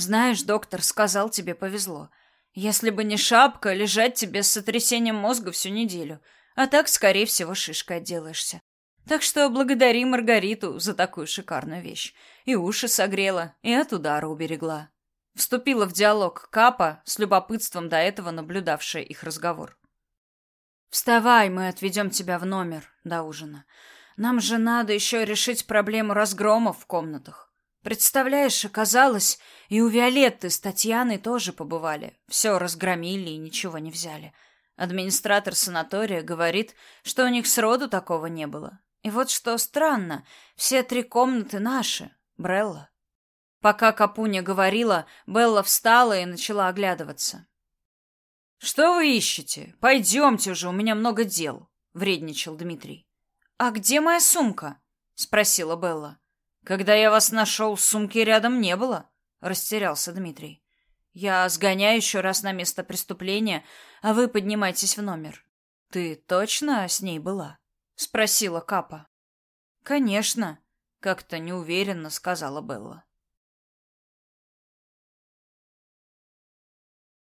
Знаешь, доктор сказал, тебе повезло. Если бы не шапка, лежать тебе с сотрясением мозга всю неделю. А так, скорее всего, шишкой отделаешься. Так что благодари Маргариту за такую шикарную вещь. И уши согрела, и от удара уберегла. Вступила в диалог Капа, с любопытством до этого наблюдавшая их разговор. «Вставай, мы отведем тебя в номер до ужина. Нам же надо еще решить проблему разгромов в комнатах. Представляешь, оказалось, и у Виолетты с Татьяной тоже побывали. Все разгромили и ничего не взяли. Администратор санатория говорит, что у них сроду такого не было. И вот что странно, все три комнаты наши, Брелла. Пока Капуня говорила, Белла встала и начала оглядываться. «Что вы ищете? Пойдемте уже, у меня много дел», — вредничал Дмитрий. «А где моя сумка?» — спросила Белла. «Когда я вас нашел, сумки рядом не было», — растерялся Дмитрий. «Я сгоняю еще раз на место преступления, а вы поднимайтесь в номер». «Ты точно с ней была?» — спросила Капа. «Конечно», — как-то неуверенно сказала Белла.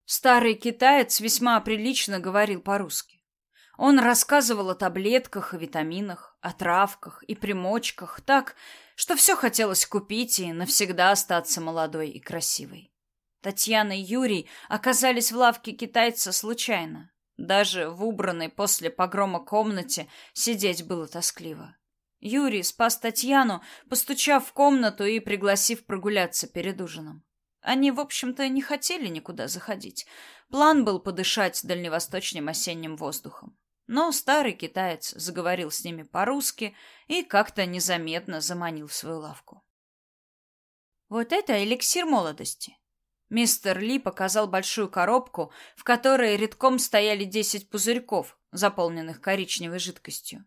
Старый китаец весьма прилично говорил по-русски. Он рассказывал о таблетках, о витаминах, о травках и примочках так, что все хотелось купить и навсегда остаться молодой и красивой. Татьяна и Юрий оказались в лавке китайца случайно. Даже в убранной после погрома комнате сидеть было тоскливо. Юрий спас Татьяну, постучав в комнату и пригласив прогуляться перед ужином. Они, в общем-то, не хотели никуда заходить. План был подышать дальневосточным осенним воздухом. Но старый китаец заговорил с ними по-русски и как-то незаметно заманил в свою лавку. «Вот это эликсир молодости!» Мистер Ли показал большую коробку, в которой редком стояли десять пузырьков, заполненных коричневой жидкостью.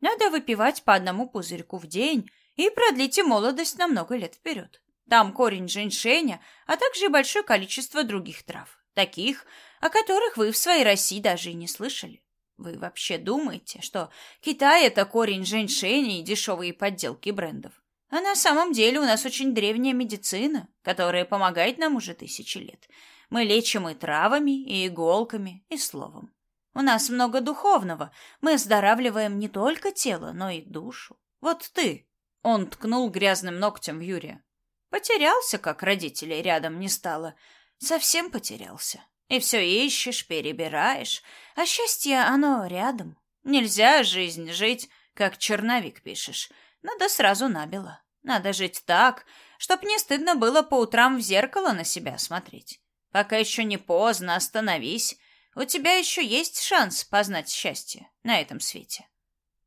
Надо выпивать по одному пузырьку в день и продлите молодость на много лет вперед. Там корень женьшеня, а также большое количество других трав, таких, о которых вы в своей России даже и не слышали. Вы вообще думаете, что Китай — это корень женьшеня и дешевые подделки брендов? А на самом деле у нас очень древняя медицина, которая помогает нам уже тысячи лет. Мы лечим и травами, и иголками, и словом. У нас много духовного. Мы оздоравливаем не только тело, но и душу. Вот ты. Он ткнул грязным ногтем в Юрия. Потерялся, как родителей рядом не стало. Совсем потерялся. И все ищешь, перебираешь. А счастье, оно рядом. Нельзя жизнь жить, как черновик пишешь. Надо сразу набело. Надо жить так, чтоб не стыдно было по утрам в зеркало на себя смотреть. Пока еще не поздно, остановись. У тебя еще есть шанс познать счастье на этом свете.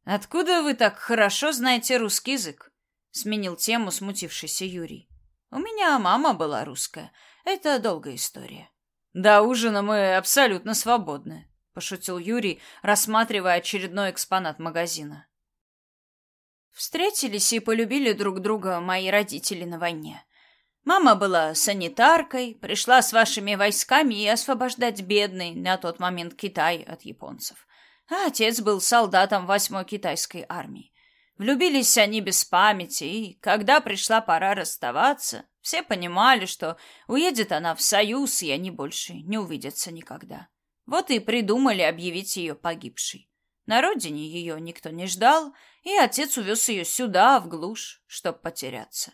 Откуда вы так хорошо знаете русский язык? Сменил тему смутившийся Юрий. У меня мама была русская. Это долгая история. До ужина мы абсолютно свободны, пошутил Юрий, рассматривая очередной экспонат магазина. Встретились и полюбили друг друга мои родители на войне. Мама была санитаркой, пришла с вашими войсками и освобождать бедный на тот момент Китай от японцев. А отец был солдатом восьмой китайской армии. Влюбились они без памяти, и когда пришла пора расставаться, все понимали, что уедет она в Союз, и они больше не увидятся никогда. Вот и придумали объявить ее погибшей. На родине ее никто не ждал, и отец увез ее сюда, в глушь, чтоб потеряться.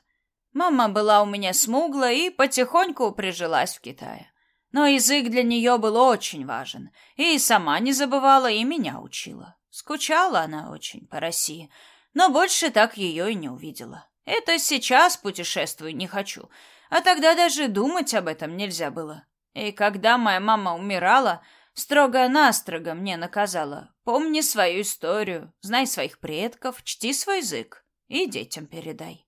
Мама была у меня смуглая и потихоньку прижилась в Китае. Но язык для нее был очень важен, и сама не забывала, и меня учила. Скучала она очень по России, но больше так ее и не увидела. Это сейчас путешествую не хочу, а тогда даже думать об этом нельзя было. И когда моя мама умирала, строго-настрого мне наказала: помни свою историю, знай своих предков, чти свой язык и детям передай.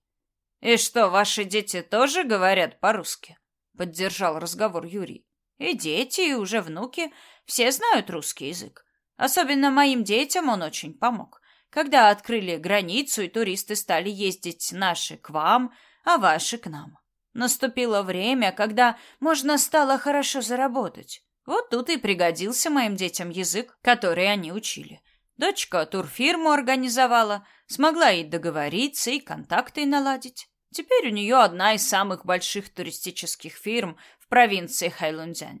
И что, ваши дети тоже говорят по-русски? Поддержал разговор Юрий. И дети, и уже внуки все знают русский язык. Особенно моим детям он очень помог когда открыли границу и туристы стали ездить наши к вам, а ваши к нам. Наступило время, когда можно стало хорошо заработать. Вот тут и пригодился моим детям язык, который они учили. Дочка турфирму организовала, смогла и договориться, и контакты наладить. Теперь у нее одна из самых больших туристических фирм в провинции Хайлунцзянь.